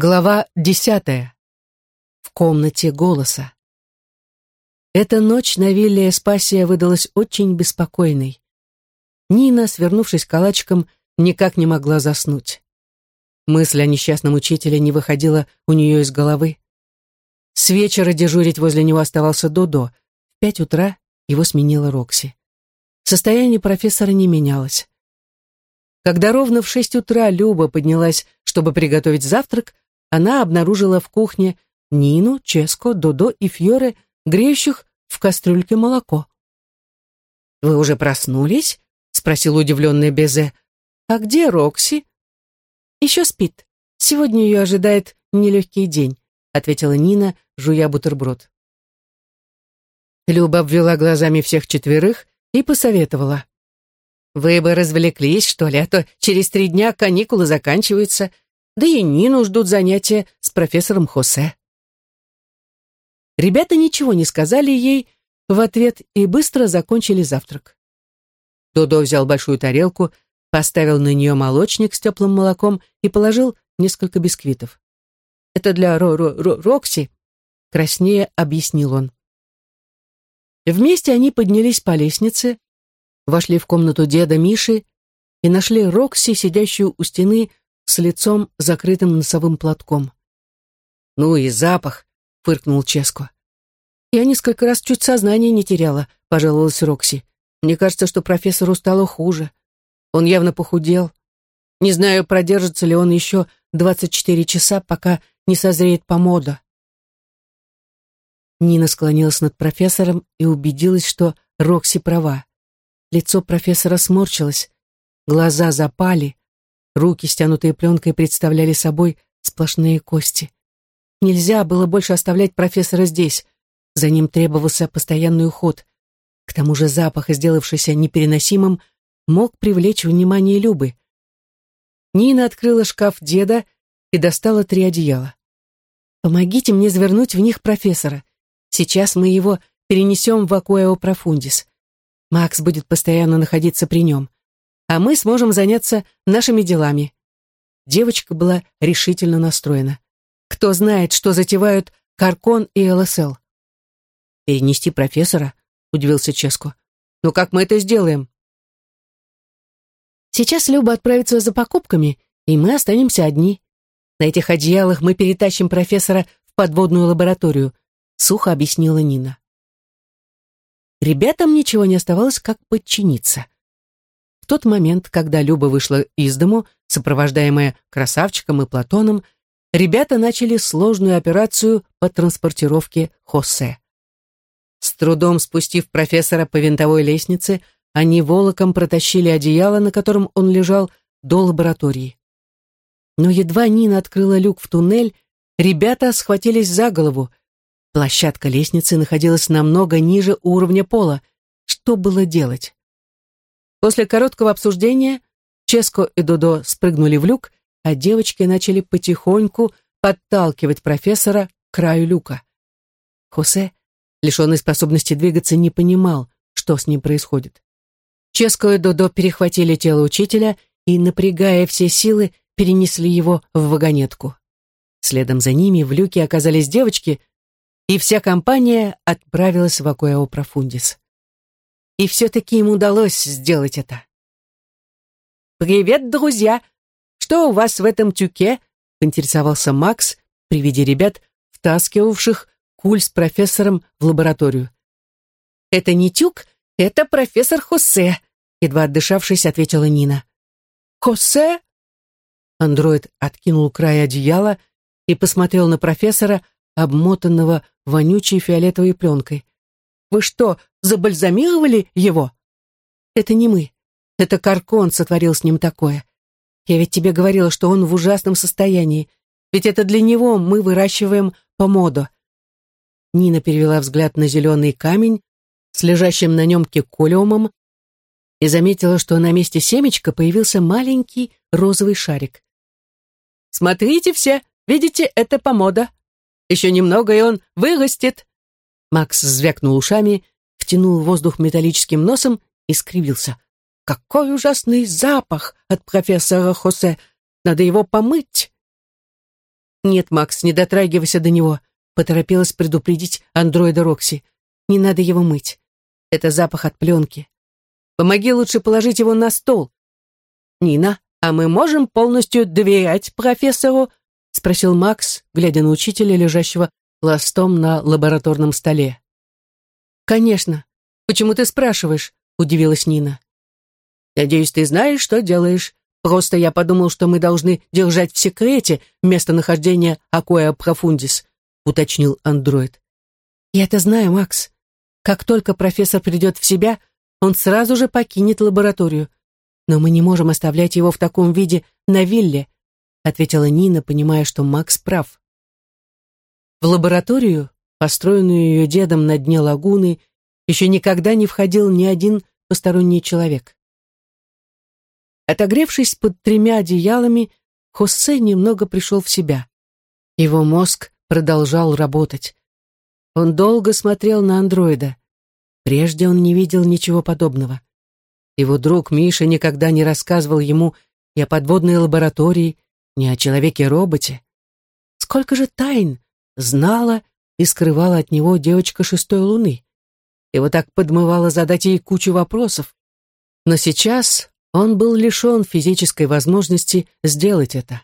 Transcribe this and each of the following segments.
Глава десятая. В комнате голоса. Эта ночь на вилле Эспасия выдалась очень беспокойной. Нина, свернувшись калачиком, никак не могла заснуть. Мысль о несчастном учителе не выходила у нее из головы. С вечера дежурить возле него оставался Додо. В пять утра его сменила Рокси. Состояние профессора не менялось. Когда ровно в шесть утра Люба поднялась, чтобы приготовить завтрак, она обнаружила в кухне Нину, Ческо, Додо и Фьоре, греющих в кастрюльке молоко. «Вы уже проснулись?» — спросил удивленный Безе. «А где Рокси?» «Еще спит. Сегодня ее ожидает нелегкий день», — ответила Нина, жуя бутерброд. Люба обвела глазами всех четверых и посоветовала. «Вы бы развлеклись, что ли, а то через три дня каникулы заканчиваются. Да и Нину ждут занятия с профессором Хосе. Ребята ничего не сказали ей в ответ и быстро закончили завтрак. Додо взял большую тарелку, поставил на нее молочник с теплым молоком и положил несколько бисквитов. «Это для Ро -Ро -Ро Рокси», — краснее объяснил он. Вместе они поднялись по лестнице, вошли в комнату деда Миши и нашли Рокси, сидящую у стены с лицом, закрытым носовым платком. «Ну и запах!» — фыркнул Ческо. «Я несколько раз чуть сознание не теряла», — пожаловалась Рокси. «Мне кажется, что профессору стало хуже. Он явно похудел. Не знаю, продержится ли он еще 24 часа, пока не созреет помода». Нина склонилась над профессором и убедилась, что Рокси права. Лицо профессора сморщилось, глаза запали, Руки, стянутые пленкой, представляли собой сплошные кости. Нельзя было больше оставлять профессора здесь. За ним требовался постоянный уход. К тому же запах, сделавшийся непереносимым, мог привлечь внимание Любы. Нина открыла шкаф деда и достала три одеяла. «Помогите мне завернуть в них профессора. Сейчас мы его перенесем в Акуэо Профундис. Макс будет постоянно находиться при нем а мы сможем заняться нашими делами. Девочка была решительно настроена. Кто знает, что затевают Каркон и ЛСЛ. «Перенести профессора?» — удивился Ческо. «Но как мы это сделаем?» «Сейчас Люба отправится за покупками, и мы останемся одни. На этих одеялах мы перетащим профессора в подводную лабораторию», — сухо объяснила Нина. Ребятам ничего не оставалось, как подчиниться тот момент, когда Люба вышла из дому, сопровождаемая красавчиком и Платоном, ребята начали сложную операцию по транспортировке Хосе. С трудом спустив профессора по винтовой лестнице, они волоком протащили одеяло, на котором он лежал, до лаборатории. Но едва Нина открыла люк в туннель, ребята схватились за голову. Площадка лестницы находилась намного ниже уровня пола. Что было делать? После короткого обсуждения Ческо и Додо спрыгнули в люк, а девочки начали потихоньку подталкивать профессора к краю люка. Хосе, лишенный способности двигаться, не понимал, что с ним происходит. Ческо и Додо перехватили тело учителя и, напрягая все силы, перенесли его в вагонетку. Следом за ними в люке оказались девочки, и вся компания отправилась в Акуэо Профундис. И все-таки им удалось сделать это. «Привет, друзья! Что у вас в этом тюке?» — поинтересовался Макс при виде ребят, втаскивавших куль с профессором в лабораторию. «Это не тюк, это профессор Хосе», — едва отдышавшись, ответила Нина. «Хосе?» Андроид откинул край одеяла и посмотрел на профессора, обмотанного вонючей фиолетовой пленкой. Вы что, забальзамировали его? Это не мы. Это Каркон сотворил с ним такое. Я ведь тебе говорила, что он в ужасном состоянии. Ведь это для него мы выращиваем помодо. Нина перевела взгляд на зеленый камень с лежащим на нем кеколиумом и заметила, что на месте семечка появился маленький розовый шарик. «Смотрите все, видите, это помода. Еще немного, и он вырастет», Макс звякнул ушами, втянул воздух металлическим носом и скривился. «Какой ужасный запах от профессора Хосе! Надо его помыть!» «Нет, Макс, не дотрагивайся до него», — поторопилась предупредить андроида Рокси. «Не надо его мыть. Это запах от пленки. Помоги лучше положить его на стол». «Нина, а мы можем полностью доверять профессору?» — спросил Макс, глядя на учителя, лежащего ластом на лабораторном столе. «Конечно. Почему ты спрашиваешь?» — удивилась Нина. «Надеюсь, ты знаешь, что делаешь. Просто я подумал, что мы должны держать в секрете местонахождение Акоя Профундис», — уточнил андроид. «Я это знаю, Макс. Как только профессор придет в себя, он сразу же покинет лабораторию. Но мы не можем оставлять его в таком виде на вилле», — ответила Нина, понимая, что Макс прав. В лабораторию, построенную ее дедом на дне лагуны, еще никогда не входил ни один посторонний человек. Отогревшись под тремя одеялами, Хосе немного пришел в себя. Его мозг продолжал работать. Он долго смотрел на андроида. Прежде он не видел ничего подобного. Его друг Миша никогда не рассказывал ему ни о подводной лаборатории, ни о человеке-роботе. Сколько же тайн знала и скрывала от него девочка шестой луны. Его так подмывало задать ей кучу вопросов. Но сейчас он был лишен физической возможности сделать это.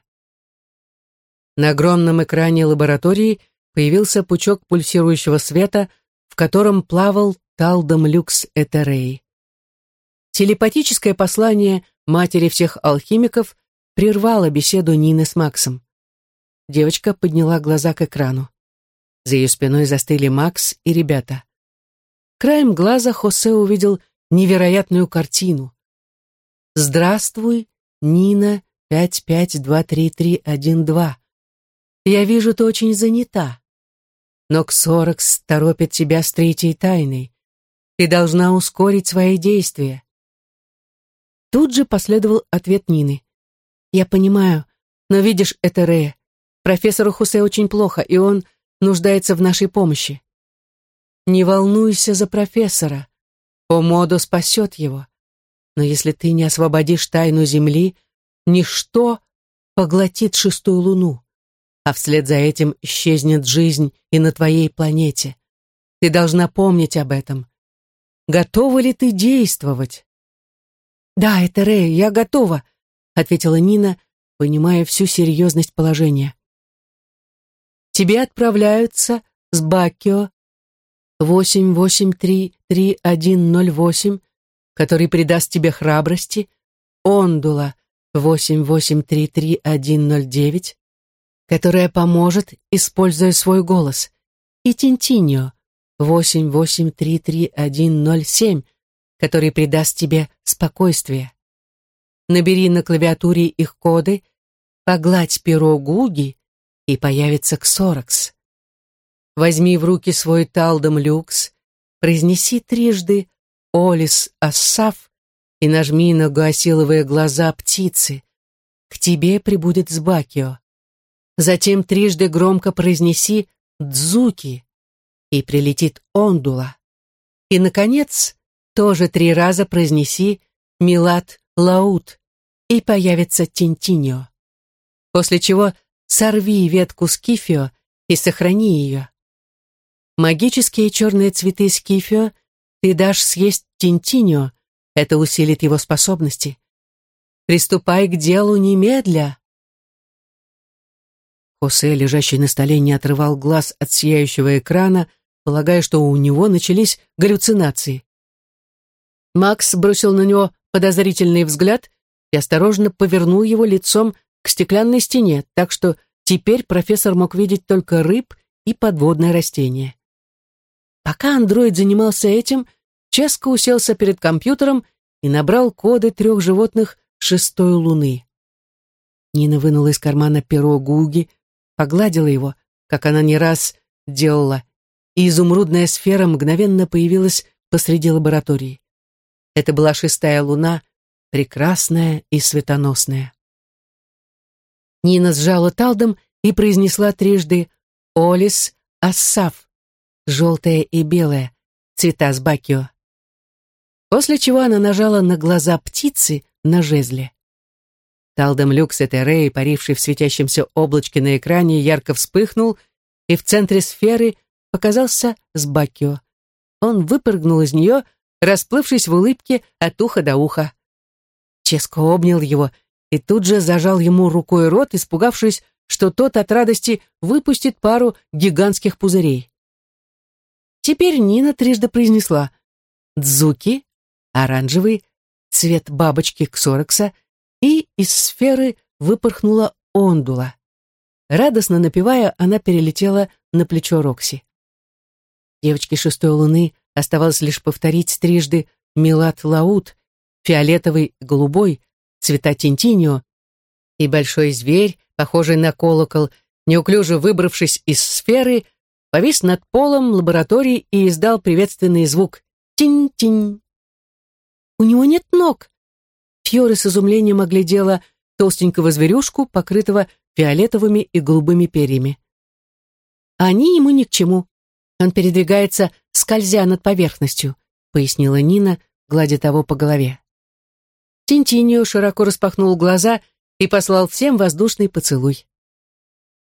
На огромном экране лаборатории появился пучок пульсирующего света, в котором плавал Талдом Люкс Этерей. Телепатическое послание матери всех алхимиков прервало беседу Нины с Максом. Девочка подняла глаза к экрану. За ее спиной застыли Макс и ребята. Краем глаза Хосе увидел невероятную картину. «Здравствуй, Нина 552331-2. Я вижу, ты очень занята. Но Ксоракс торопит тебя с третьей тайной. Ты должна ускорить свои действия». Тут же последовал ответ Нины. «Я понимаю, но видишь, это Рея. Профессору Хусе очень плохо, и он нуждается в нашей помощи. Не волнуйся за профессора. Омодо спасет его. Но если ты не освободишь тайну Земли, ничто поглотит шестую луну, а вслед за этим исчезнет жизнь и на твоей планете. Ты должна помнить об этом. Готова ли ты действовать? «Да, это Рэй, я готова», — ответила Нина, понимая всю серьезность положения. «Тебе отправляются с Баккио 8833108, который придаст тебе храбрости, Ондула 8833109, которая поможет, используя свой голос, и Тинтиньо 8833107, который придаст тебе спокойствие. Набери на клавиатуре их коды, погладь перо Гуги, и появится Ксоракс. Возьми в руки свой талдом люкс, произнеси трижды «Олис Ассав» и нажми на гуасиловые глаза птицы. К тебе прибудет Сбакио. Затем трижды громко произнеси «Дзуки» и прилетит Ондула. И, наконец, тоже три раза произнеси «Милат Лаут» и появится Тинтиньо. После чего сорви ветку скифио и сохрани ее. Магические черные цветы скифио ты дашь съесть Тинтиньо, это усилит его способности. Приступай к делу немедля. Хосе, лежащий на столе, не отрывал глаз от сияющего экрана, полагая, что у него начались галлюцинации. Макс бросил на него подозрительный взгляд и осторожно повернул его лицом к стеклянной стене, так что теперь профессор мог видеть только рыб и подводное растение. Пока андроид занимался этим, Ческо уселся перед компьютером и набрал коды трех животных шестой луны. Нина вынула из кармана перо Гуги, погладила его, как она не раз делала, и изумрудная сфера мгновенно появилась посреди лаборатории. Это была шестая луна, прекрасная и светоносная. Нина сжала талдом и произнесла трижды «Олис Ассав», желтая и белая, цвета с бакио. После чего она нажала на глаза птицы на жезле. Талдом Люкс Этерей, паривший в светящемся облачке на экране, ярко вспыхнул, и в центре сферы показался Сбакио. Он выпрыгнул из нее, расплывшись в улыбке от уха до уха. Ческо обнял его и тут же зажал ему рукой рот, испугавшись, что тот от радости выпустит пару гигантских пузырей. Теперь Нина трижды произнесла «Дзуки», «Оранжевый», «Цвет бабочки Ксорокса», и из сферы выпорхнула ондула. Радостно напевая, она перелетела на плечо Рокси. Девочке шестой луны оставалось лишь повторить трижды «Милат Лаут», «Фиолетовый», «Голубой», «Цвета Тинтинио», и большой зверь, похожий на колокол, неуклюже выбравшись из сферы, повис над полом лаборатории и издал приветственный звук «Тинь-тинь». «У него нет ног!» Фьоры с изумлением оглядела толстенького зверюшку, покрытого фиолетовыми и голубыми перьями. «Они ему ни к чему. Он передвигается, скользя над поверхностью», пояснила Нина, гладя того по голове. Тинтиньо широко распахнул глаза и послал всем воздушный поцелуй.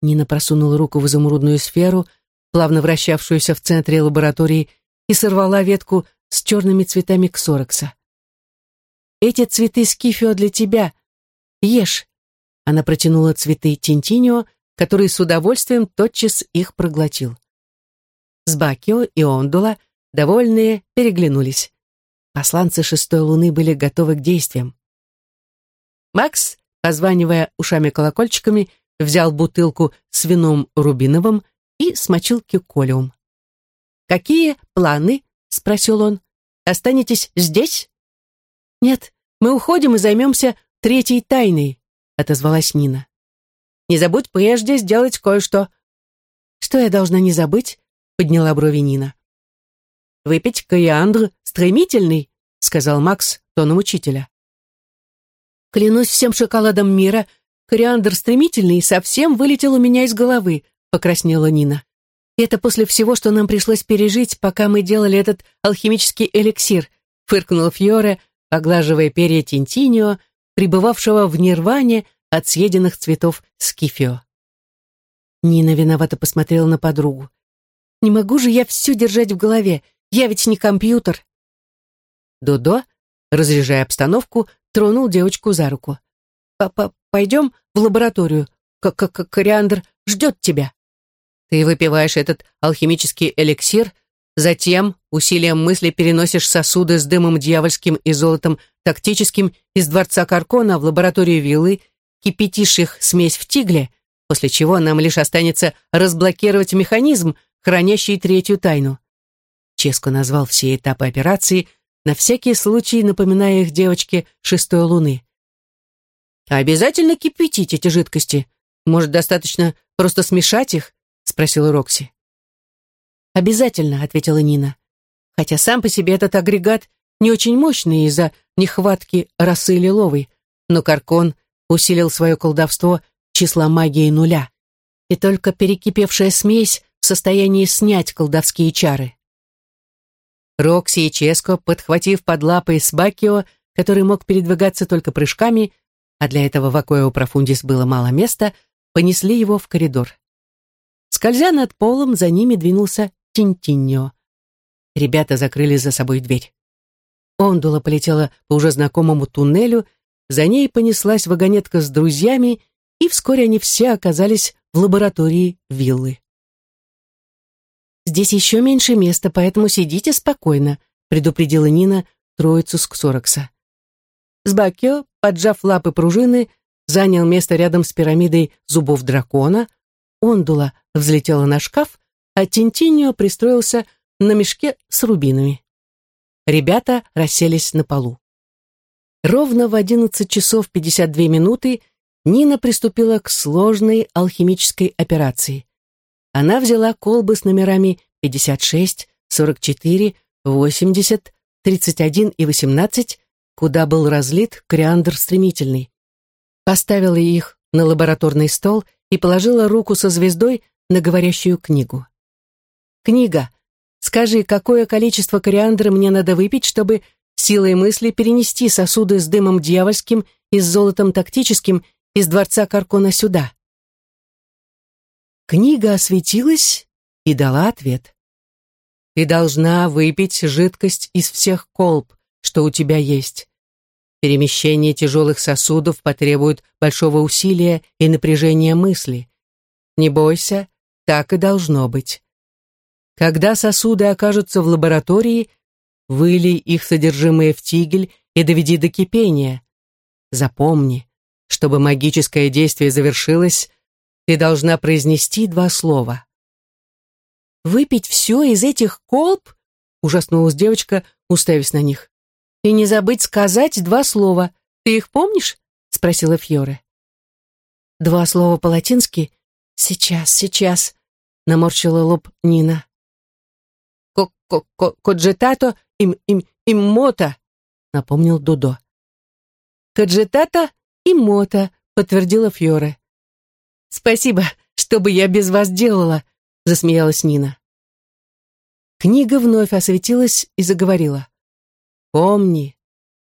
Нина просунула руку в изумрудную сферу, плавно вращавшуюся в центре лаборатории, и сорвала ветку с черными цветами ксорокса. «Эти цветы скифио для тебя. Ешь!» Она протянула цветы Тинтинио, который с удовольствием тотчас их проглотил. Сбакио и Ондула, довольные, переглянулись. Посланцы шестой луны были готовы к действиям. Макс, позванивая ушами-колокольчиками, взял бутылку с вином рубиновым и смочил кюколиум. «Какие планы?» — спросил он. «Останетесь здесь?» «Нет, мы уходим и займемся третьей тайной», — отозвалась Нина. «Не забудь прежде сделать кое-что». «Что я должна не забыть?» — подняла брови Нина. «Выпить кориандр стремительный», — сказал Макс тоном учителя. «Клянусь всем шоколадом мира, кориандр стремительный совсем вылетел у меня из головы», — покраснела Нина. «Это после всего, что нам пришлось пережить, пока мы делали этот алхимический эликсир», — фыркнул Фьоре, поглаживая перья Тинтинио, пребывавшего в нирване от съеденных цветов скифио. Нина виновато посмотрела на подругу. «Не могу же я все держать в голове, я ведь не компьютер». Додо, разряжая обстановку, тронул девочку за руку. «Папа, пойдем в лабораторию, как как кориандр ждет тебя». Ты выпиваешь этот алхимический эликсир, затем усилием мысли переносишь сосуды с дымом дьявольским и золотом тактическим из дворца Каркона в лабораторию виллы, кипятишь их смесь в тигле, после чего нам лишь останется разблокировать механизм, хранящий третью тайну. Ческо назвал все этапы операции, на всякий случай напоминая их девочке шестой луны. «А обязательно кипятить эти жидкости? Может, достаточно просто смешать их?» спросила Рокси. «Обязательно», — ответила Нина. «Хотя сам по себе этот агрегат не очень мощный из-за нехватки росы лиловой, но Каркон усилил свое колдовство числа магии нуля, и только перекипевшая смесь в состоянии снять колдовские чары». Рокси и Ческо, подхватив под лапы Сбакио, который мог передвигаться только прыжками, а для этого в Акоэо Профундис было мало места, понесли его в коридор. Скользя над полом, за ними двинулся Тинтиньо. Ребята закрыли за собой дверь. Ондула полетела по уже знакомому туннелю, за ней понеслась вагонетка с друзьями, и вскоре они все оказались в лаборатории виллы. «Здесь еще меньше места, поэтому сидите спокойно», предупредила Нина троицу с Ксорокса. Сбакио, поджав лапы пружины, занял место рядом с пирамидой зубов дракона, Ондула взлетела на шкаф, а Тинтиньо пристроился на мешке с рубинами. Ребята расселись на полу. Ровно в 11 часов 52 минуты Нина приступила к сложной алхимической операции. Она взяла колбы с номерами 56, 44, 80, 31 и 18, куда был разлит кориандр стремительный. Поставила их на лабораторный стол и положила руку со звездой на говорящую книгу. «Книга, скажи, какое количество кориандра мне надо выпить, чтобы силой мысли перенести сосуды с дымом дьявольским и с золотом тактическим из дворца Каркона сюда. Книга осветилась и дала ответ. Ты должна выпить жидкость из всех колб, что у тебя есть. Перемещение тяжелых сосудов потребует большого усилия и напряжения мысли. Не бойся, так и должно быть. Когда сосуды окажутся в лаборатории, вылей их содержимое в тигель и доведи до кипения. Запомни, чтобы магическое действие завершилось, ты должна произнести два слова. «Выпить все из этих колб?» — ужаснулась девочка, уставясь на них. «И не забыть сказать два слова. Ты их помнишь?» — спросила Фьоре. «Два слова по-латински «Сейчас, сейчас», — наморщила лоб Нина. «Коджетато им, им, иммота», — напомнил Дудо. «Коджетато иммота», — подтвердила Фьоре. «Спасибо, что бы я без вас делала», — засмеялась Нина. Книга вновь осветилась и заговорила. «Помни,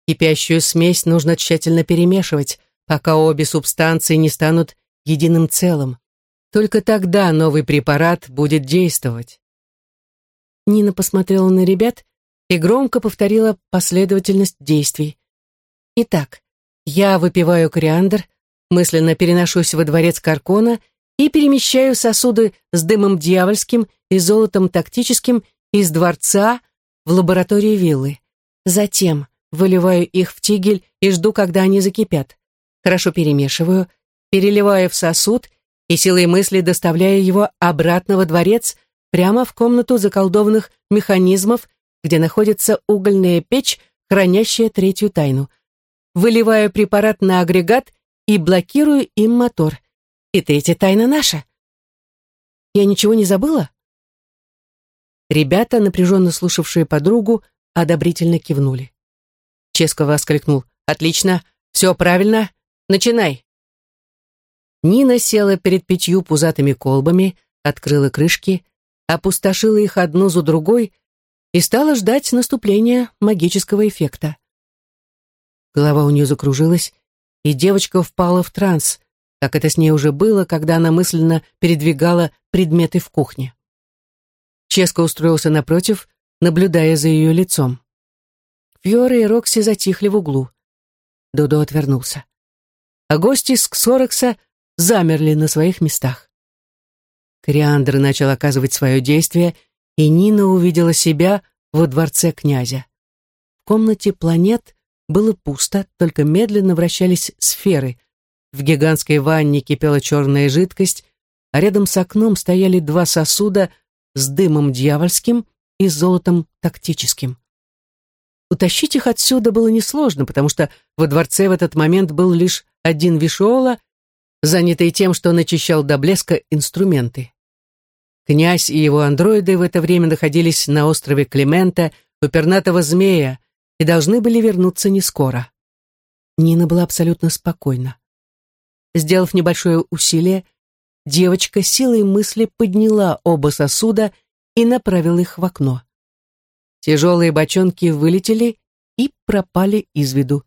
кипящую смесь нужно тщательно перемешивать, пока обе субстанции не станут единым целым. Только тогда новый препарат будет действовать. Нина посмотрела на ребят и громко повторила последовательность действий. Итак, я выпиваю кориандр, мысленно переношусь во дворец Каркона и перемещаю сосуды с дымом дьявольским и золотом тактическим из дворца в лаборатории виллы. Затем выливаю их в тигель и жду, когда они закипят. Хорошо перемешиваю, переливаю в сосуд и силой мысли доставляя его обратно во дворец, прямо в комнату заколдованных механизмов, где находится угольная печь, хранящая третью тайну. Выливаю препарат на агрегат и блокирую им мотор. И третья тайна наша. Я ничего не забыла? Ребята, напряженно слушавшие подругу, одобрительно кивнули. Ческо воскликнул. «Отлично, все правильно, начинай!» Нина села перед пятью пузатыми колбами, открыла крышки, опустошила их одну за другой и стала ждать наступления магического эффекта. Голова у нее закружилась, и девочка впала в транс, как это с ней уже было, когда она мысленно передвигала предметы в кухне. Ческо устроился напротив, наблюдая за ее лицом. Фьора и Рокси затихли в углу. Додо отвернулся. А гости с Ксорокса замерли на своих местах. Кориандр начал оказывать свое действие, и Нина увидела себя во дворце князя. В комнате планет было пусто, только медленно вращались сферы. В гигантской ванне кипела черная жидкость, а рядом с окном стояли два сосуда с дымом дьявольским и золотом тактическим. Утащить их отсюда было несложно, потому что во дворце в этот момент был лишь один Вишола занятый тем, что начищал до блеска инструменты. Князь и его андроиды в это время находились на острове Климента у пернатого змея и должны были вернуться не скоро. Нина была абсолютно спокойна. Сделав небольшое усилие, девочка силой мысли подняла оба сосуда и направила их в окно. Тяжелые бочонки вылетели и пропали из виду.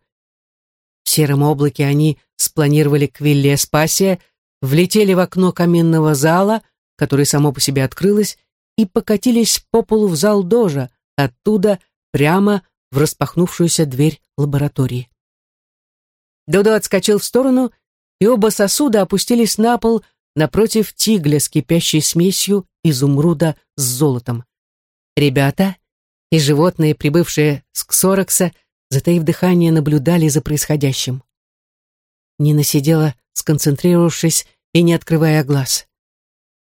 В сером облаке они спланировали к вилле Спасия, влетели в окно каминного зала, которое само по себе открылось, и покатились по полу в зал дожа, оттуда прямо в распахнувшуюся дверь лаборатории. Додо отскочил в сторону, и оба сосуда опустились на пол напротив тигля с кипящей смесью изумруда с золотом. Ребята и животные, прибывшие с Ксорокса, затаив дыхание, наблюдали за происходящим. Нина сидела, сконцентрировавшись и не открывая глаз.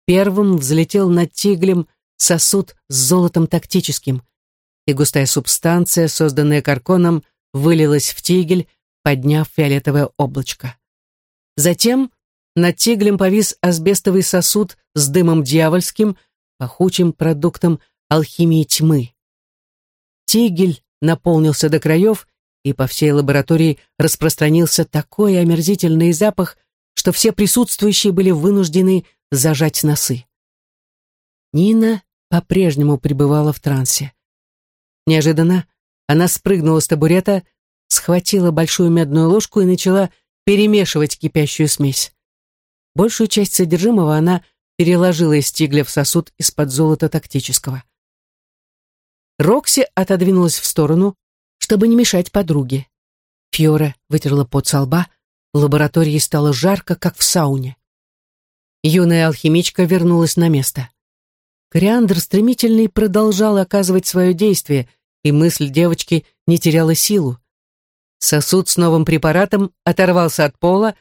Первым взлетел над тиглем сосуд с золотом тактическим, и густая субстанция, созданная карконом, вылилась в тигель, подняв фиолетовое облачко. Затем над тиглем повис асбестовый сосуд с дымом дьявольским, пахучим продуктом алхимии тьмы. Тигель наполнился до краев, и по всей лаборатории распространился такой омерзительный запах, что все присутствующие были вынуждены зажать носы. Нина по-прежнему пребывала в трансе. Неожиданно Она спрыгнула с табурета, схватила большую медную ложку и начала перемешивать кипящую смесь. Большую часть содержимого она переложила из тигля в сосуд из-под золота тактического. Рокси отодвинулась в сторону, чтобы не мешать подруге. Фьора вытерла пот со лба, в лаборатории стало жарко, как в сауне. Юная алхимичка вернулась на место. Кориандр стремительный продолжал оказывать свое действие, и мысль девочки не теряла силу. Сосуд с новым препаратом оторвался от пола,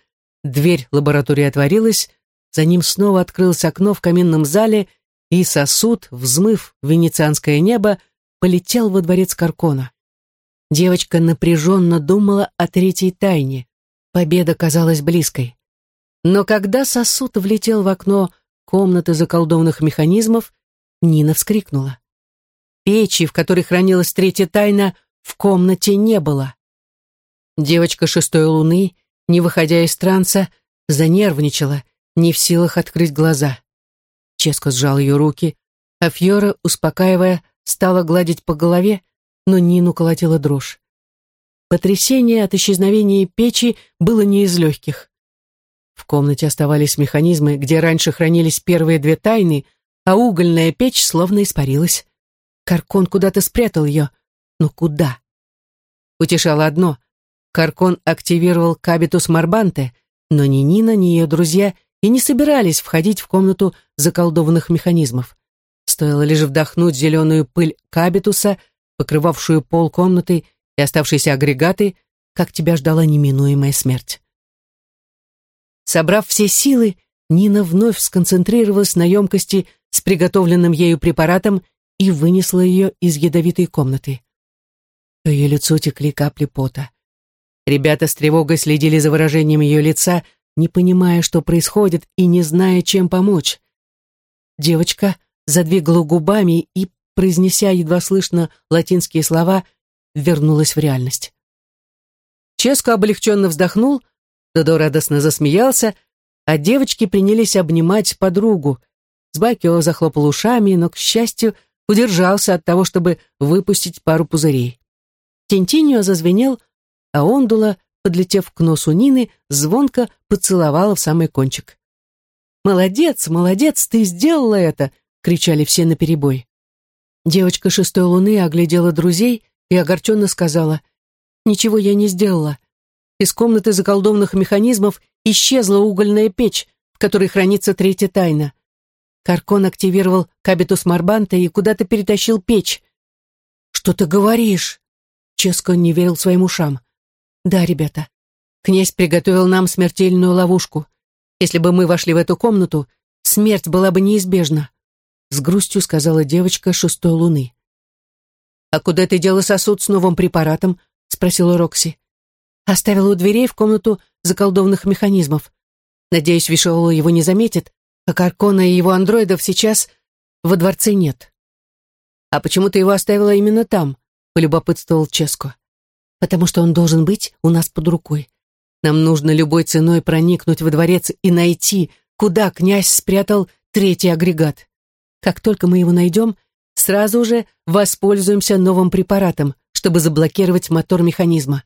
дверь лаборатории отворилась, за ним снова открылось окно в каминном зале, и сосуд, взмыв венецианское небо, полетел во дворец Каркона. Девочка напряженно думала о третьей тайне. Победа казалась близкой. Но когда сосуд влетел в окно комнаты заколдованных механизмов, Нина вскрикнула. Печи, в которой хранилась третья тайна, в комнате не было. Девочка шестой луны, не выходя из транса, занервничала, не в силах открыть глаза. Ческо сжал ее руки, а Фьора, успокаивая, стала гладить по голове, но Нину колотила дрожь. Потрясение от исчезновения печи было не из легких. В комнате оставались механизмы, где раньше хранились первые две тайны, а угольная печь словно испарилась. Каркон куда-то спрятал ее. Но куда? Утешало одно. Каркон активировал кабитус Марбанте, но ни Нина, ни ее друзья и не собирались входить в комнату заколдованных механизмов. Стоило лишь вдохнуть зеленую пыль кабитуса, покрывавшую пол комнаты и оставшиеся агрегаты, как тебя ждала неминуемая смерть. Собрав все силы, Нина вновь сконцентрировалась на емкости с приготовленным ею препаратом и вынесла ее из ядовитой комнаты. По ее лицу текли капли пота. Ребята с тревогой следили за выражением ее лица, не понимая, что происходит, и не зная, чем помочь. Девочка задвигала губами и, произнеся едва слышно латинские слова, вернулась в реальность. Ческо облегченно вздохнул, Додо радостно засмеялся, а девочки принялись обнимать подругу. Сбакио захлопал ушами, но, к счастью, удержался от того, чтобы выпустить пару пузырей. Тентиньо зазвенел, а Ондула, подлетев к носу Нины, звонко поцеловала в самый кончик. «Молодец, молодец, ты сделала это!» — кричали все наперебой. Девочка шестой луны оглядела друзей и огорченно сказала, «Ничего я не сделала. Из комнаты заколдованных механизмов исчезла угольная печь, в которой хранится третья тайна. Каркон активировал кабитус Марбанта и куда-то перетащил печь. «Что ты говоришь?» Ческо не верил своим ушам. «Да, ребята, князь приготовил нам смертельную ловушку. Если бы мы вошли в эту комнату, смерть была бы неизбежна», с грустью сказала девочка шестой луны. «А куда ты дела сосуд с новым препаратом?» спросила Рокси. Оставила у дверей в комнату заколдованных механизмов. Надеюсь, Вишоула его не заметит, а Каркона и его андроидов сейчас во дворце нет. «А почему ты его оставила именно там?» — полюбопытствовал Ческо. «Потому что он должен быть у нас под рукой. Нам нужно любой ценой проникнуть во дворец и найти, куда князь спрятал третий агрегат. Как только мы его найдем, сразу же воспользуемся новым препаратом, чтобы заблокировать мотор механизма.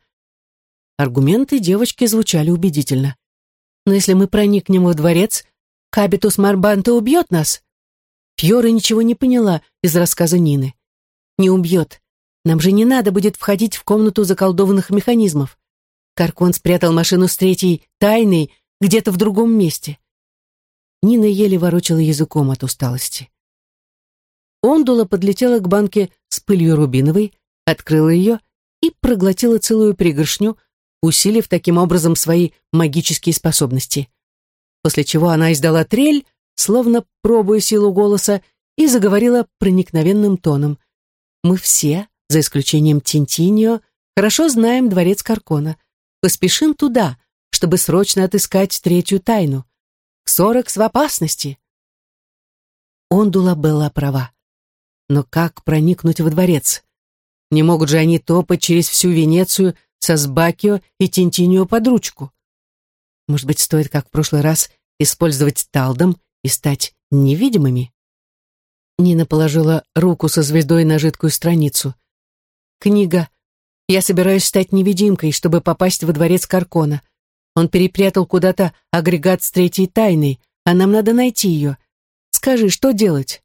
Аргументы девочки звучали убедительно. Но если мы проникнем во дворец, Кабитус Марбанта убьет нас. Фьора ничего не поняла из рассказа Нины. Не убьет. Нам же не надо будет входить в комнату заколдованных механизмов. Каркон спрятал машину с третьей тайной где-то в другом месте. Нина еле ворочала языком от усталости. Ондула подлетела к банке с пылью рубиновой, открыла ее и проглотила целую пригоршню, усилив таким образом свои магические способности. После чего она издала трель, словно пробуя силу голоса, и заговорила проникновенным тоном. «Мы все, за исключением Тинтинио, хорошо знаем дворец Каркона. Поспешим туда, чтобы срочно отыскать третью тайну. Ксорекс в опасности». Ондула была права. Но как проникнуть во дворец? Не могут же они топать через всю Венецию, со Сбакио и Тинтинио под ручку. Может быть, стоит, как в прошлый раз, использовать талдом и стать невидимыми? Нина положила руку со звездой на жидкую страницу. «Книга. Я собираюсь стать невидимкой, чтобы попасть во дворец Каркона. Он перепрятал куда-то агрегат с третьей тайной, а нам надо найти ее. Скажи, что делать?»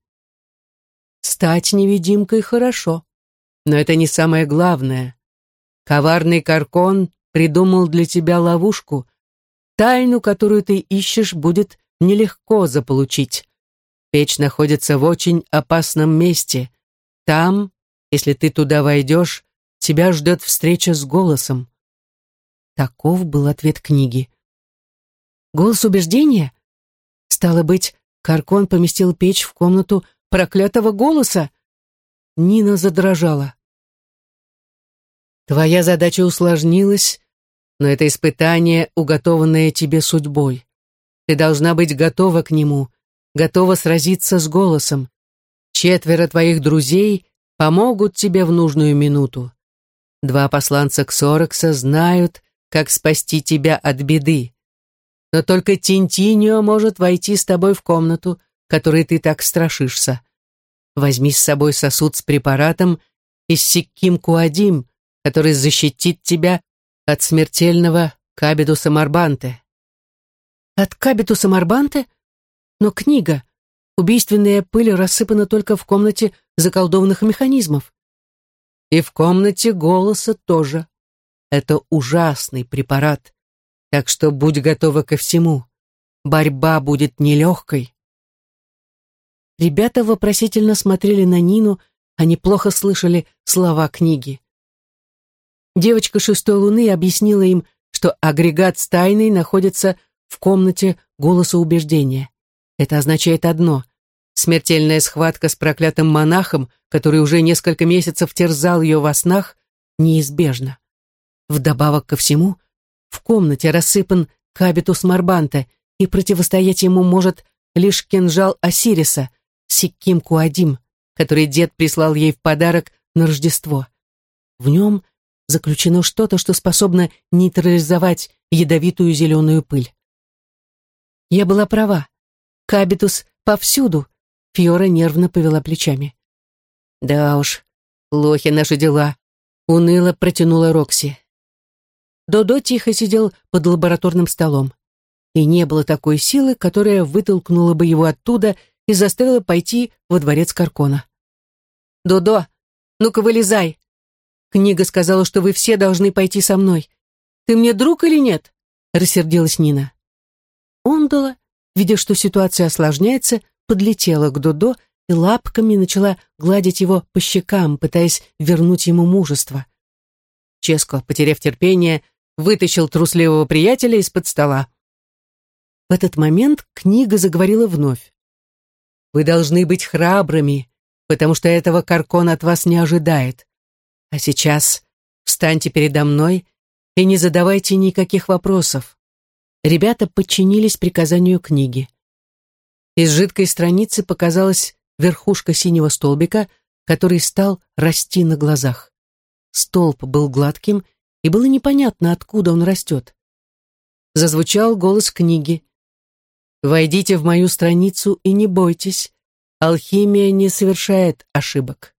«Стать невидимкой хорошо. Но это не самое главное. Коварный Каркон придумал для тебя ловушку. Тайну, которую ты ищешь, будет нелегко заполучить. Печь находится в очень опасном месте. Там, если ты туда войдешь, тебя ждет встреча с голосом. Таков был ответ книги. Голос убеждения? Стало быть, Каркон поместил печь в комнату проклятого голоса? Нина задрожала. Твоя задача усложнилась, но это испытание, уготованное тебе судьбой. Ты должна быть готова к нему, готова сразиться с голосом. Четверо твоих друзей помогут тебе в нужную минуту. Два посланца Ксорокса знают, как спасти тебя от беды. Но только Тинтинио может войти с тобой в комнату, которой ты так страшишься. Возьми с собой сосуд с препаратом из Сикким-Куадим, который защитит тебя от смертельного Кабидуса Марбанте. От Кабитуса Марбанте? Но книга. Убийственная пыль рассыпана только в комнате заколдованных механизмов. И в комнате голоса тоже. Это ужасный препарат. Так что будь готова ко всему. Борьба будет нелегкой. Ребята вопросительно смотрели на Нину, они плохо слышали слова книги. Девочка шестой луны объяснила им, что агрегат с тайной находится в комнате голоса убеждения. Это означает одно — смертельная схватка с проклятым монахом, который уже несколько месяцев терзал ее во снах, неизбежна. Вдобавок ко всему, в комнате рассыпан кабитус Марбанта, и противостоять ему может лишь кинжал Осириса, Сикким Куадим, который дед прислал ей в подарок на Рождество. В нем заключено что-то, что способно нейтрализовать ядовитую зеленую пыль. Я была права. Кабитус повсюду. Фьора нервно повела плечами. Да уж, лохи наши дела. Уныло протянула Рокси. Додо тихо сидел под лабораторным столом. И не было такой силы, которая вытолкнула бы его оттуда и заставила пойти во дворец Каркона. «Додо, ну-ка вылезай!» Книга сказала, что вы все должны пойти со мной. Ты мне друг или нет?» Рассердилась Нина. Ондола видя, что ситуация осложняется, подлетела к Додо и лапками начала гладить его по щекам, пытаясь вернуть ему мужество. Ческо, потеряв терпение, вытащил трусливого приятеля из-под стола. В этот момент книга заговорила вновь. «Вы должны быть храбрыми, потому что этого Каркон от вас не ожидает. А сейчас встаньте передо мной и не задавайте никаких вопросов. Ребята подчинились приказанию книги. Из жидкой страницы показалась верхушка синего столбика, который стал расти на глазах. Столб был гладким, и было непонятно, откуда он растет. Зазвучал голос книги. «Войдите в мою страницу и не бойтесь. Алхимия не совершает ошибок».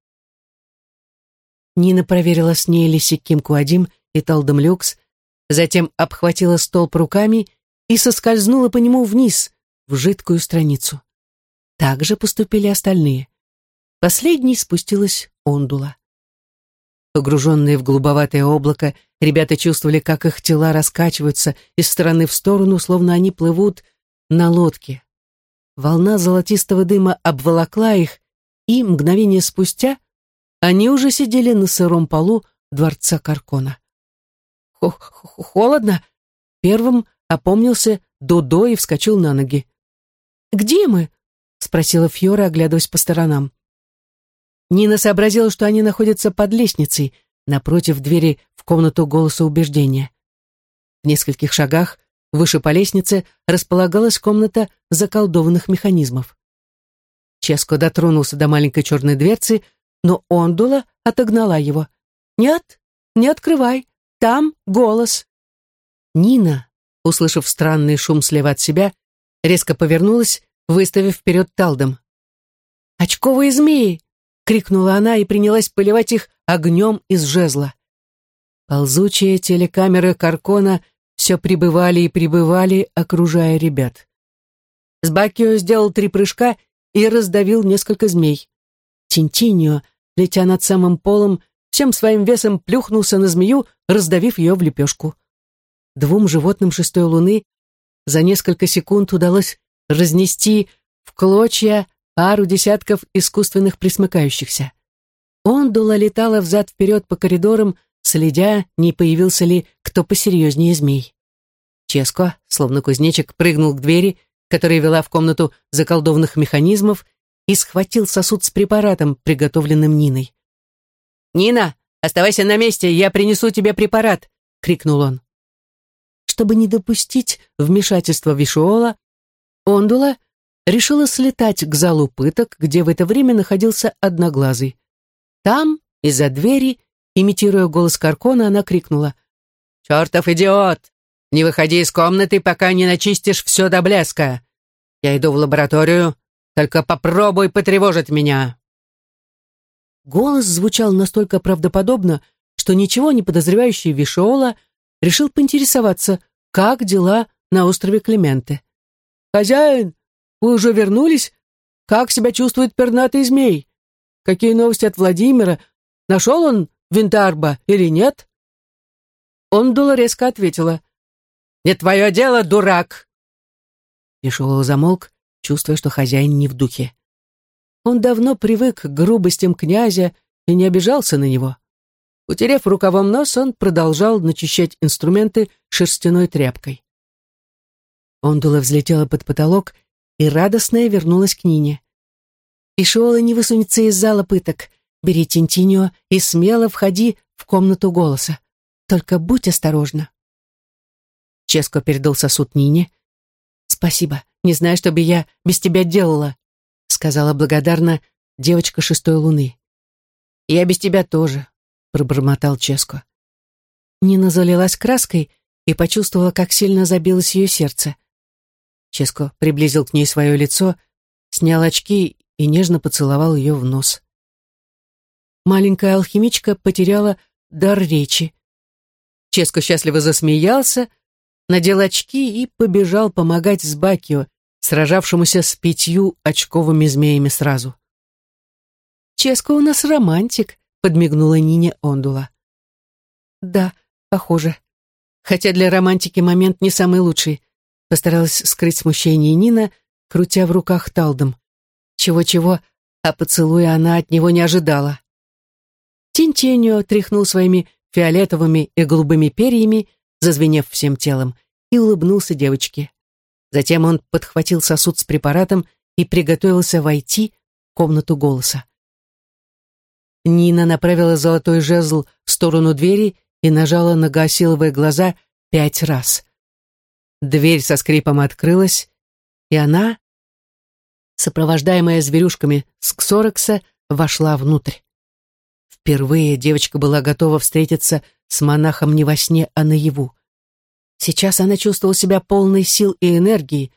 Нина проверила, с ней ли Сикким Куадим и Талдом Люкс, затем обхватила столб руками и соскользнула по нему вниз, в жидкую страницу. Так же поступили остальные. Последней спустилась ондула. Погруженные в голубоватое облако, ребята чувствовали, как их тела раскачиваются из стороны в сторону, словно они плывут на лодке. Волна золотистого дыма обволокла их, и, мгновение спустя, они уже сидели на сыром полу дворца Каркона. «Холодно?» Первым опомнился Додо и вскочил на ноги. «Где мы?» — спросила Фьора, оглядываясь по сторонам. Нина сообразила, что они находятся под лестницей, напротив двери в комнату голоса убеждения. В нескольких шагах, выше по лестнице, располагалась комната заколдованных механизмов. Ческо дотронулся до маленькой черной дверцы, но Ондула отогнала его. «Нет, не открывай, там голос». Нина, услышав странный шум слева от себя, резко повернулась, выставив вперед талдом. «Очковые змеи!» — крикнула она и принялась поливать их огнем из жезла. Ползучие телекамеры Каркона все прибывали и прибывали, окружая ребят. Сбакио сделал три прыжка и раздавил несколько змей. Тинтиньо, летя над самым полом, всем своим весом плюхнулся на змею, раздавив ее в лепешку. Двум животным шестой луны за несколько секунд удалось разнести в клочья пару десятков искусственных присмыкающихся. Ондула летала взад-вперед по коридорам, следя, не появился ли кто посерьезнее змей. Ческо, словно кузнечик, прыгнул к двери, которая вела в комнату заколдованных механизмов, и схватил сосуд с препаратом, приготовленным Ниной. «Нина, оставайся на месте, я принесу тебе препарат!» — крикнул он. Чтобы не допустить вмешательства Вишуола, Ондула решила слетать к залу пыток, где в это время находился Одноглазый. Там, из-за двери, имитируя голос Каркона, она крикнула «Чертов идиот! Не выходи из комнаты, пока не начистишь все до блеска! Я иду в лабораторию, только попробуй потревожить меня!» Голос звучал настолько правдоподобно, что ничего не подозревающий Вишола решил поинтересоваться, как дела на острове Клементе. «Хозяин, вы уже вернулись? Как себя чувствует пернатый змей? Какие новости от Владимира? Нашел он Винтарба или нет?» Ондула резко ответила. «Не твое дело, дурак!» Вишола замолк, чувствуя, что хозяин не в духе. Он давно привык к грубостям князя и не обижался на него. Утерев рукавом нос, он продолжал начищать инструменты шерстяной тряпкой. Ондула взлетела под потолок и радостная вернулась к Нине. «Ишиола не высунется из зала пыток. Бери Тинтиньо и смело входи в комнату голоса. Только будь осторожна». Ческо передал сосуд Нине. «Спасибо. Не знаю, что бы я без тебя делала», сказала благодарно девочка шестой луны. «Я без тебя тоже», пробормотал Ческо. Нина залилась краской и почувствовала, как сильно забилось ее сердце. Ческо приблизил к ней свое лицо, снял очки и нежно поцеловал ее в нос. Маленькая алхимичка потеряла дар речи. Ческо счастливо засмеялся, надел очки и побежал помогать Сбакио, сражавшемуся с пятью очковыми змеями сразу. «Ческо у нас романтик», подмигнула Нине Ондула. Да, похоже. Хотя для романтики момент не самый лучший. Постаралась скрыть смущение Нина, крутя в руках талдом. Чего-чего, а поцелуя она от него не ожидала. Тинтеньо тряхнул своими фиолетовыми и голубыми перьями, зазвенев всем телом, и улыбнулся девочке. Затем он подхватил сосуд с препаратом и приготовился войти в комнату голоса. Нина направила золотой жезл в сторону двери и нажала на гасиловые глаза пять раз. Дверь со скрипом открылась, и она, сопровождаемая зверюшками с Ксорокса, вошла внутрь. Впервые девочка была готова встретиться с монахом не во сне, а наяву. Сейчас она чувствовала себя полной сил и энергии,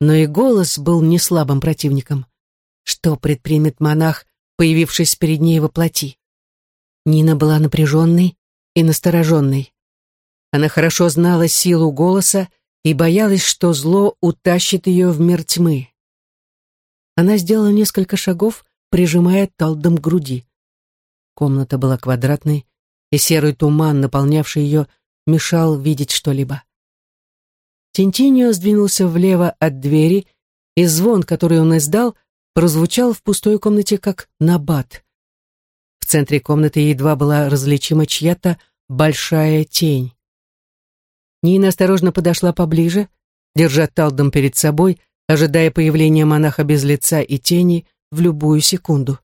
но и голос был не слабым противником. Что предпримет монах, появившись перед ней во плоти. Нина была напряженной и настороженной. Она хорошо знала силу голоса и боялась, что зло утащит ее в мир тьмы. Она сделала несколько шагов, прижимая талдом к груди. Комната была квадратной, и серый туман, наполнявший ее, мешал видеть что-либо. Тинтинио сдвинулся влево от двери, и звон, который он издал, прозвучал в пустой комнате как набат. В центре комнаты едва была различима чья-то большая тень. Нина осторожно подошла поближе, держа талдом перед собой, ожидая появления монаха без лица и тени в любую секунду.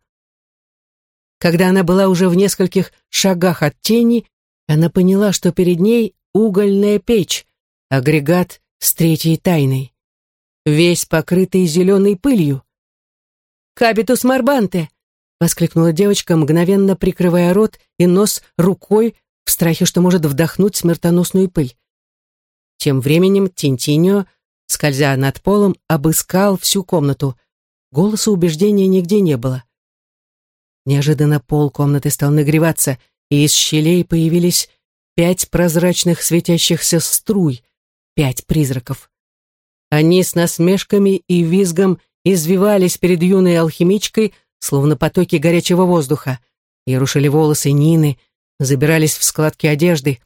Когда она была уже в нескольких шагах от тени, она поняла, что перед ней угольная печь, агрегат с третьей тайной, весь покрытый зеленой пылью. «Кабитус Марбанте!» — воскликнула девочка, мгновенно прикрывая рот и нос рукой в страхе, что может вдохнуть смертоносную пыль. Тем временем Тинтиньо, скользя над полом, обыскал всю комнату. Голоса убеждения нигде не было. Неожиданно пол комнаты стал нагреваться, и из щелей появились пять прозрачных светящихся струй, пять призраков. Они с насмешками и визгом извивались перед юной алхимичкой, словно потоки горячего воздуха, и рушили волосы Нины, забирались в складки одежды.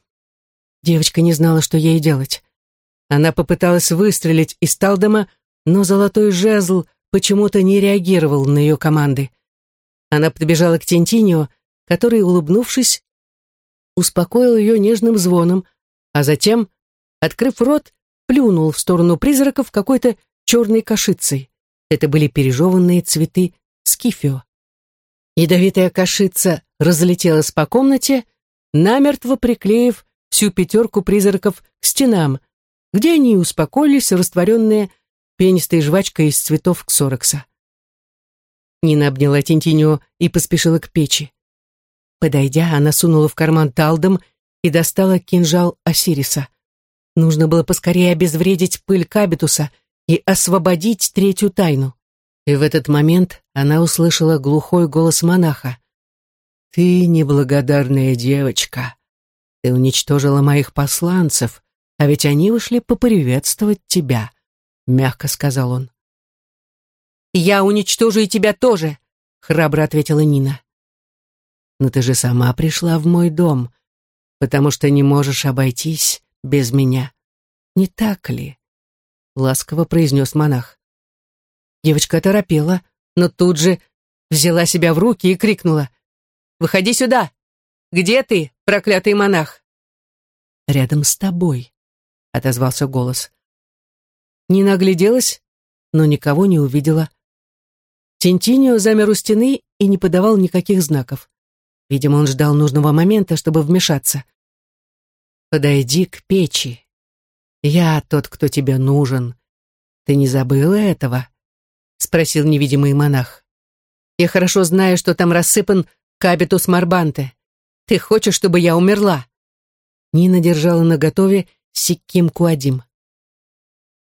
Девочка не знала, что ей делать. Она попыталась выстрелить из Талдома, но золотой жезл почему-то не реагировал на ее команды. Она подбежала к Тентинио, который, улыбнувшись, успокоил ее нежным звоном, а затем, открыв рот, плюнул в сторону призраков какой-то черной кашицей. Это были пережеванные цветы скифио. Ядовитая кашица разлетелась по комнате, намертво приклеив всю пятерку призраков к стенам, где они успокоились, растворенные пенистой жвачкой из цветов ксорокса. Нина обняла Тинтиню и поспешила к печи. Подойдя, она сунула в карман талдом и достала кинжал Осириса. Нужно было поскорее обезвредить пыль Кабитуса и освободить третью тайну. И в этот момент она услышала глухой голос монаха. «Ты неблагодарная девочка. Ты уничтожила моих посланцев, а ведь они вышли поприветствовать тебя», — мягко сказал он. «Я уничтожу и тебя тоже», — храбро ответила Нина. «Но ты же сама пришла в мой дом, потому что не можешь обойтись без меня. Не так ли?» — ласково произнес монах. Девочка торопела, но тут же взяла себя в руки и крикнула. «Выходи сюда! Где ты, проклятый монах?» «Рядом с тобой», — отозвался голос. Нина огляделась, но никого не увидела. Тинтинио замер у стены и не подавал никаких знаков. Видимо, он ждал нужного момента, чтобы вмешаться. «Подойди к печи. Я тот, кто тебе нужен. Ты не забыла этого?» — спросил невидимый монах. «Я хорошо знаю, что там рассыпан кабитус марбанте. Ты хочешь, чтобы я умерла?» Нина держала наготове сикким куадим.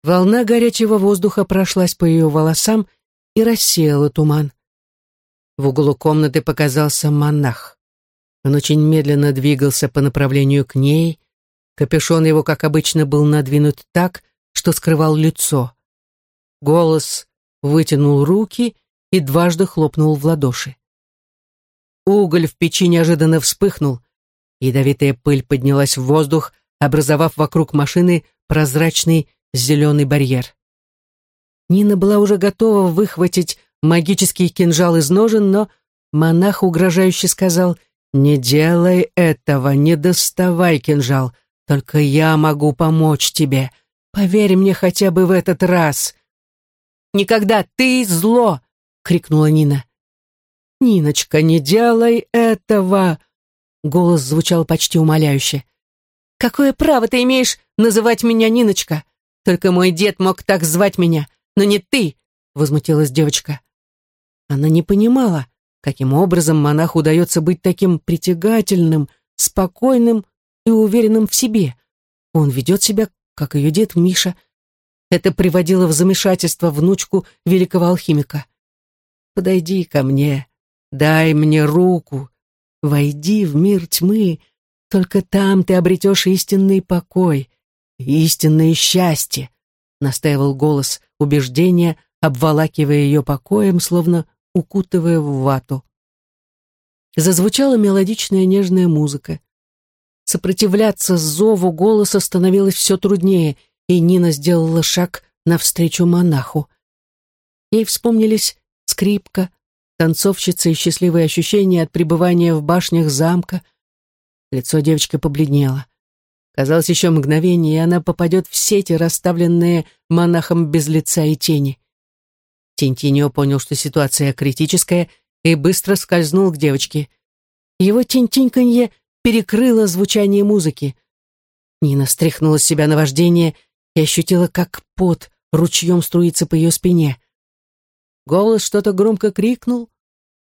Волна горячего воздуха прошлась по ее волосам и рассеяла туман. В углу комнаты показался монах. Он очень медленно двигался по направлению к ней. Капюшон его, как обычно, был надвинут так, что скрывал лицо. Голос вытянул руки и дважды хлопнул в ладоши. Уголь в печи неожиданно вспыхнул. Ядовитая пыль поднялась в воздух, образовав вокруг машины прозрачный зеленый барьер. Нина была уже готова выхватить магический кинжал из ножен, но монах угрожающе сказал «Не делай этого, не доставай кинжал, только я могу помочь тебе. Поверь мне хотя бы в этот раз». «Никогда ты зло!» — крикнула Нина. «Ниночка, не делай этого!» Голос звучал почти умоляюще. «Какое право ты имеешь называть меня Ниночка? Только мой дед мог так звать меня но не ты!» — возмутилась девочка. Она не понимала, каким образом монаху удается быть таким притягательным, спокойным и уверенным в себе. Он ведет себя, как ее дед Миша. Это приводило в замешательство внучку великого алхимика. «Подойди ко мне, дай мне руку, войди в мир тьмы, только там ты обретешь истинный покой, истинное счастье», настаивал голос убеждения, обволакивая ее покоем, словно укутывая в вату. Зазвучала мелодичная нежная музыка. Сопротивляться зову голоса становилось все труднее, и Нина сделала шаг навстречу монаху. Ей вспомнились скрипка, танцовщица и счастливые ощущения от пребывания в башнях замка. Лицо девочки побледнело. Казалось, еще мгновение, и она попадет в сети, расставленные монахом без лица и тени. Тинтиньо понял, что ситуация критическая, и быстро скользнул к девочке. Его тинтиньканье перекрыло звучание музыки. Нина стряхнула с себя на вождение и ощутила, как пот ручьем струится по ее спине. Голос что-то громко крикнул,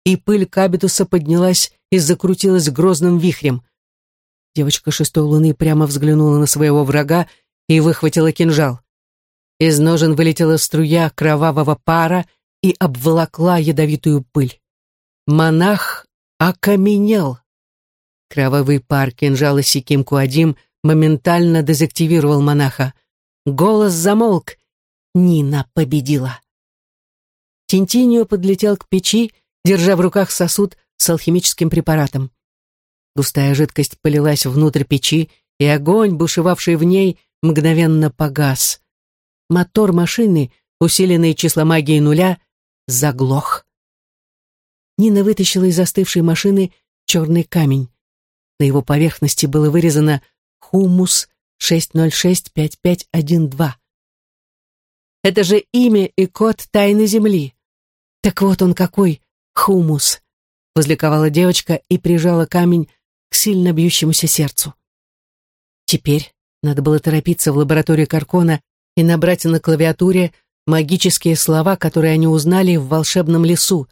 и пыль кабитуса поднялась и закрутилась грозным вихрем. Девочка шестой луны прямо взглянула на своего врага и выхватила кинжал. Из ножен вылетела струя кровавого пара и обволокла ядовитую пыль. Монах окаменел. Кровавый пар кинжала Сиким Куадим моментально дезактивировал монаха. Голос замолк. Нина победила. Тинтинио подлетел к печи, держа в руках сосуд с алхимическим препаратом. Густая жидкость полилась внутрь печи, и огонь, бушевавший в ней, мгновенно погас. Мотор машины, усиленный числомагией нуля, заглох. Нина вытащила из застывшей машины черный камень. На его поверхности было вырезано «Хумус 6065512». Это же имя и код тайны Земли. Так вот он какой, хумус, возликовала девочка и прижала камень к сильно бьющемуся сердцу. Теперь надо было торопиться в лабораторию Каркона и набрать на клавиатуре магические слова, которые они узнали в волшебном лесу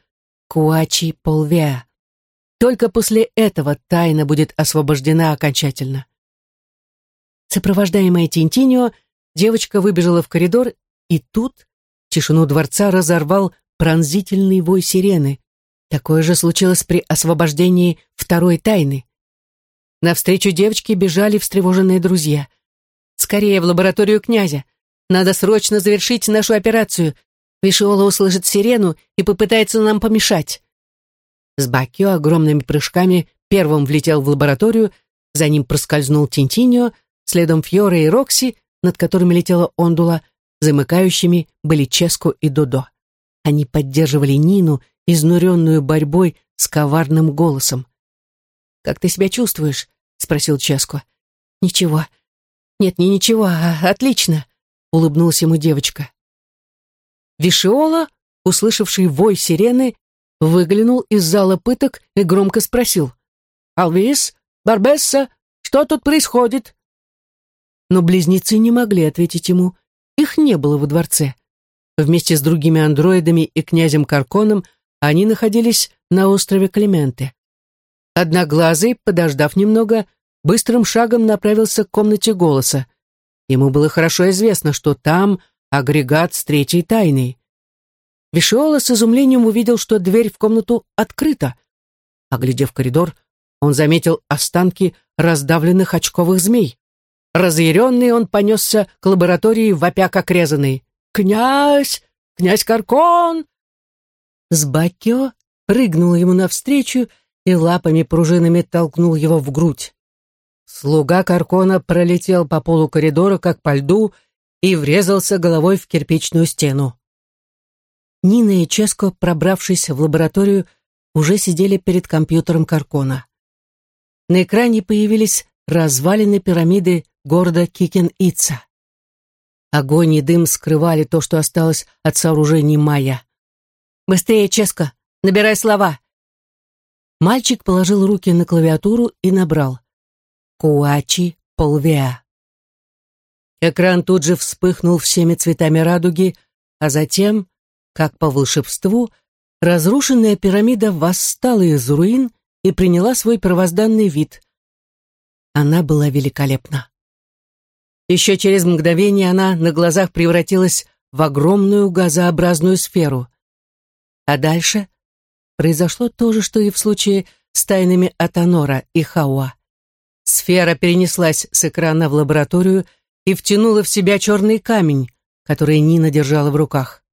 Куачи Полвеа. Только после этого тайна будет освобождена окончательно. Сопровождаемая Тинтинио, девочка выбежала в коридор, и тут тишину дворца разорвал пронзительный вой сирены. Такое же случилось при освобождении второй тайны. Навстречу девочке бежали встревоженные друзья. «Скорее в лабораторию князя! Надо срочно завершить нашу операцию! Вишиола услышит сирену и попытается нам помешать!» Сбакио огромными прыжками первым влетел в лабораторию, за ним проскользнул Тинтиньо, следом Фьора и Рокси, над которыми летела Ондула, замыкающими были Ческо и Додо. Они поддерживали Нину, изнуренную борьбой с коварным голосом. «Как ты себя чувствуешь?» — спросил Ческо. «Ничего. Нет, не ничего, а отлично», — улыбнулась ему девочка. Вишиола, услышавший вой сирены, выглянул из зала пыток и громко спросил. «Алвис, Барбесса, что тут происходит?» Но близнецы не могли ответить ему. Их не было во дворце. Вместе с другими андроидами и князем Карконом они находились на острове Клементы. Одноглазый, подождав немного, быстрым шагом направился к комнате голоса. Ему было хорошо известно, что там агрегат с третьей тайной. Вишиола с изумлением увидел, что дверь в комнату открыта. Оглядев коридор, он заметил останки раздавленных очковых змей. Разъяренный он понесся к лаборатории, вопя как резанный. «Князь! Князь Каркон!» Сбакио прыгнул ему навстречу и лапами-пружинами толкнул его в грудь. Слуга Каркона пролетел по полу коридора, как по льду, и врезался головой в кирпичную стену. Нина и Ческо, пробравшись в лабораторию, уже сидели перед компьютером Каркона. На экране появились развалины пирамиды города Кикен-Ица. Огонь и дым скрывали то, что осталось от сооружений Майя. «Быстрее, Ческо! Набирай слова!» Мальчик положил руки на клавиатуру и набрал. «Куачи полвеа». Экран тут же вспыхнул всеми цветами радуги, а затем, как по волшебству, разрушенная пирамида восстала из руин и приняла свой первозданный вид. Она была великолепна. Еще через мгновение она на глазах превратилась в огромную газообразную сферу. А дальше произошло то же, что и в случае с тайнами Атанора и Хауа. Сфера перенеслась с экрана в лабораторию и втянула в себя черный камень, который Нина держала в руках.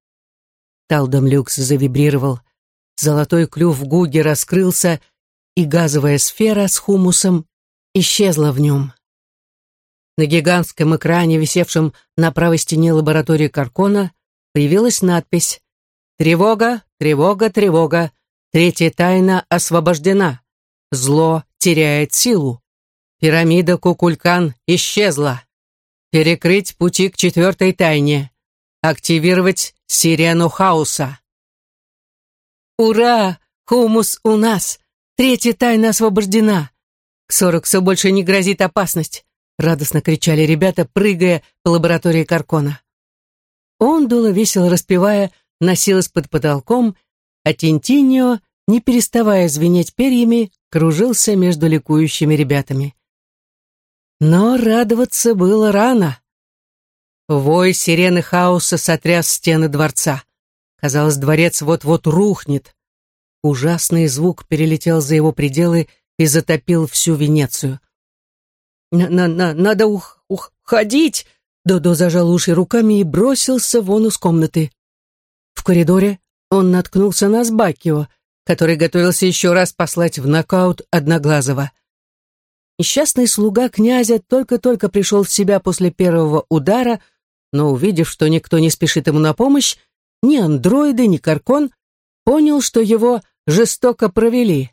Талдом люкс завибрировал, золотой клюв Гуги раскрылся, и газовая сфера с хумусом исчезла в нем. На гигантском экране, висевшем на правой стене лаборатории Каркона, появилась надпись «Тревога, тревога, тревога! Третья тайна освобождена! Зло теряет силу! Пирамида Кукулькан исчезла! Перекрыть пути к четвертой тайне! Активировать сирену хаоса!» «Ура! Хумус у нас! Третья тайна освобождена! К Сороксу больше не грозит опасность! радостно кричали ребята, прыгая по лаборатории Каркона. Ондула, весело распевая, носилась под потолком, а Тинтиньо, не переставая звенеть перьями, кружился между ликующими ребятами. Но радоваться было рано. Вой сирены хаоса сотряс стены дворца. Казалось, дворец вот-вот рухнет. ужасный звук перелетел за его пределы и затопил всю Венецию. «На -на «Надо ух уходить!» Додо зажал уши руками и бросился вон из комнаты. В коридоре он наткнулся на Сбакио, который готовился еще раз послать в нокаут Одноглазого. Несчастный слуга князя только-только пришел в себя после первого удара, но, увидев, что никто не спешит ему на помощь, ни андроиды, ни Каркон, понял, что его жестоко провели.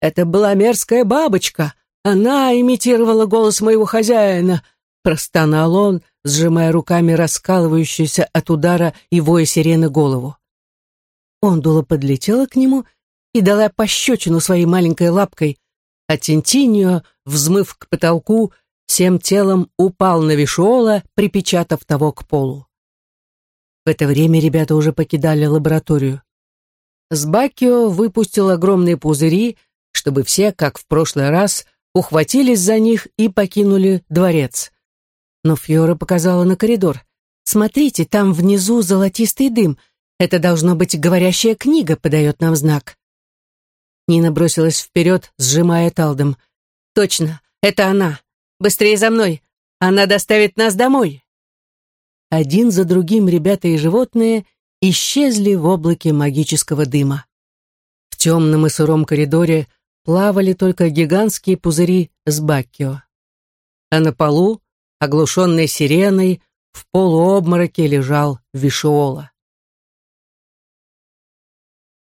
«Это была мерзкая бабочка. Она имитировала голос моего хозяина», — простонал он, сжимая руками раскалывающуюся от удара и воя сирены голову. Ондула подлетела к нему и дала пощечину своей маленькой лапкой, а Тинтиньо, взмыв к потолку, всем телом упал на Вишуола, припечатав того к полу. В это время ребята уже покидали лабораторию. Сбакио выпустил огромные пузыри, чтобы все, как в прошлый раз, ухватились за них и покинули дворец. Но Фьора показала на коридор. «Смотрите, там внизу золотистый дым. Это должно быть говорящая книга, подает нам знак». Нина бросилась вперед, сжимая талдом. «Точно, это она. Быстрее за мной. Она доставит нас домой». Один за другим ребята и животные исчезли в облаке магического дыма. В темном и сыром коридоре плавали только гигантские пузыри с баккио. А на полу, оглушенный сиреной, в полуобмороке лежал Вишуола.